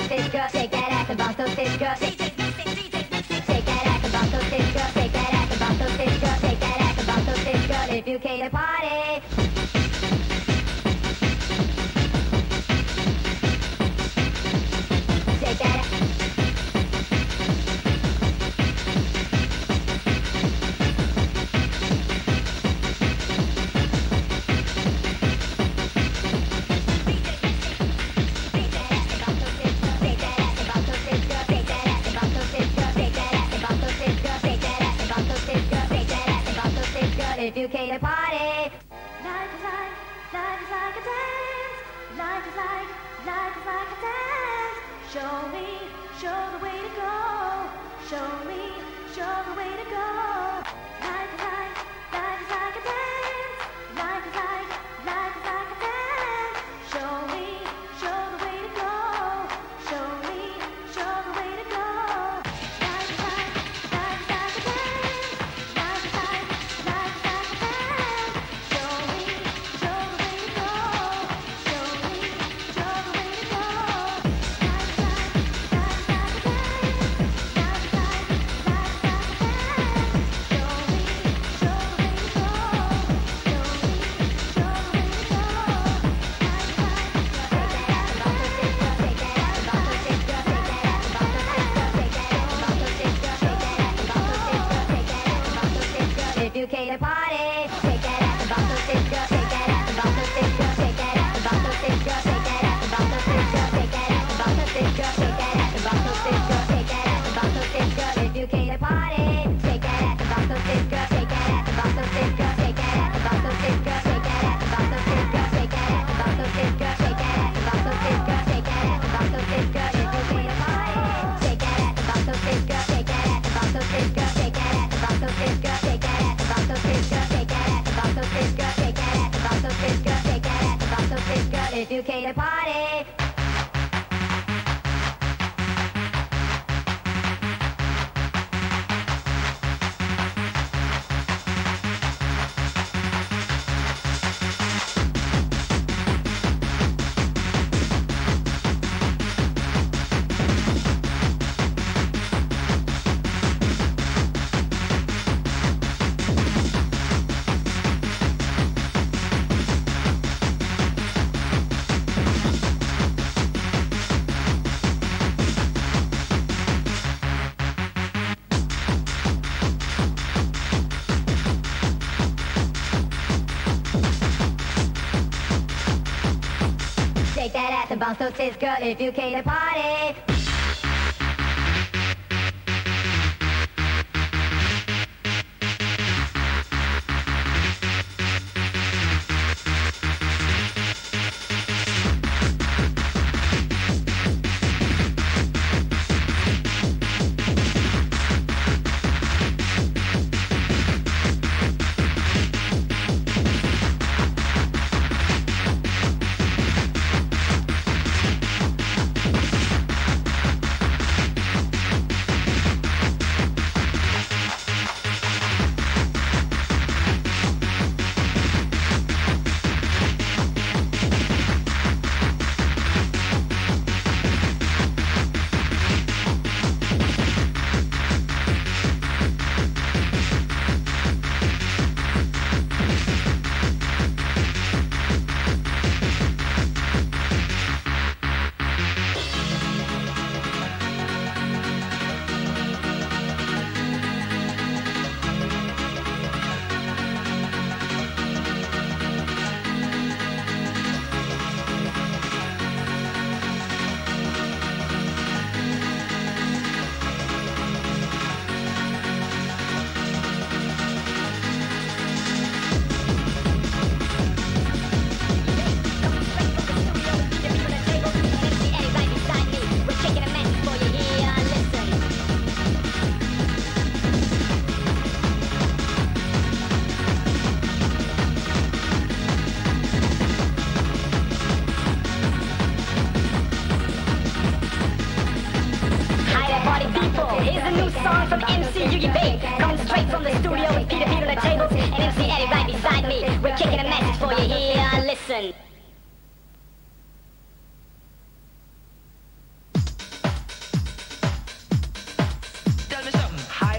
Bounce those fish girls, shake that ass and bounce those fish girls. If you came to party, bounce those girl, if you came to party.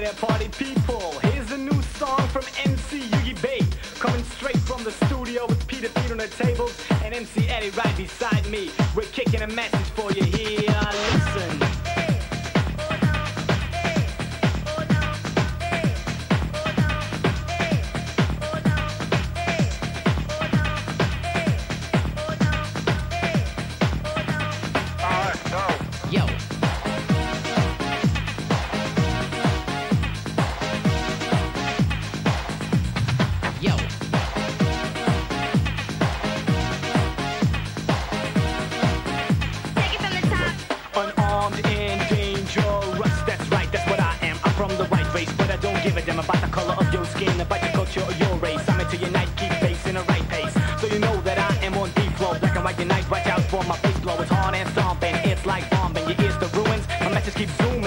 There, party people. Here's a new song from MC Yugi Bay. Coming straight from the studio with Peter Peter on the tables and MC Eddie right beside me. We're kicking a message for you here.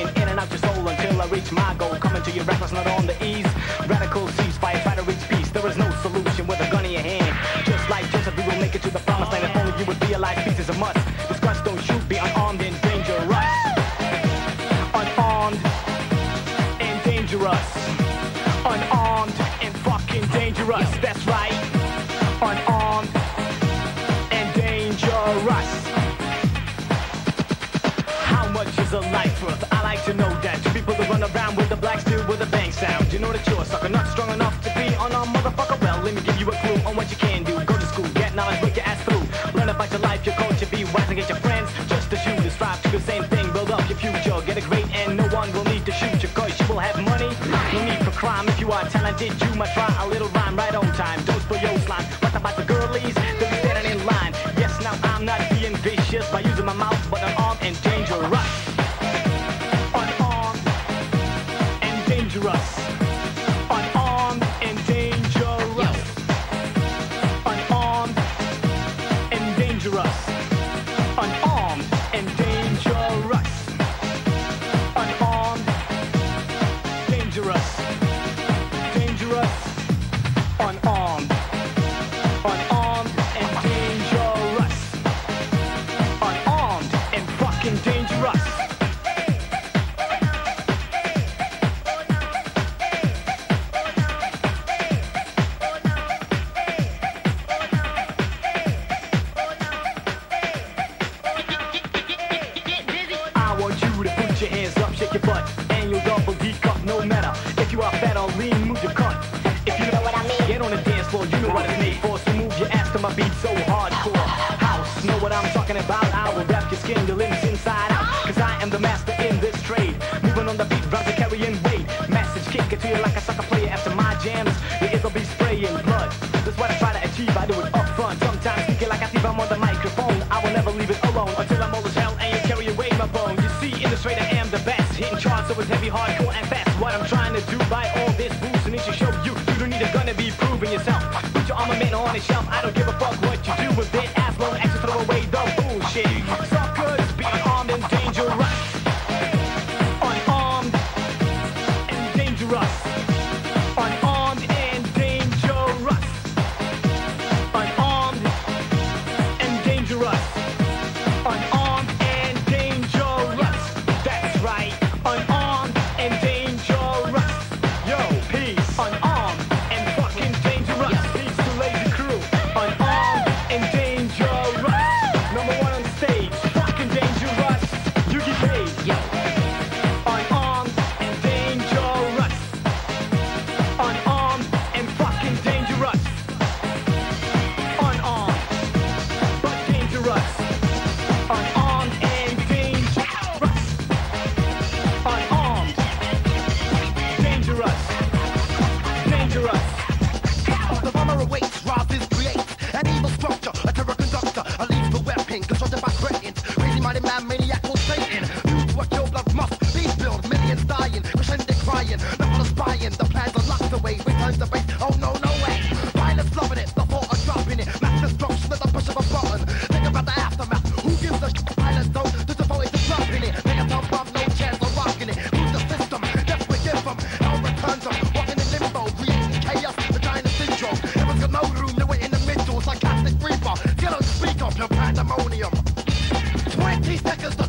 Zooming in and out your soul until I reach my goal. Coming to your reckless, not on the ease. Radical ceasefire, try to reach peace. There is no solution with a gun in your hand. Crime if you are talented. You might try a little rhyme right on time. For your slime. Inside out. Cause I am the master in this trade. Moving on the beat, rounds carrying weight. Message kick it to you like a soccer player after my jams. Your ears will be spraying blood. That's what I try to achieve, I do it up front. Sometimes speaking like I think I'm on the microphone. I will never leave it alone until I'm old as hell and you carry away my bones. You see, in the straight I am the best. Hitting charts, so heavy, hardcore, and fast. What I'm trying to do by all this boosting is to show you you don't need a gun to be proving yourself. Put your armament on the shelf. I don't seconds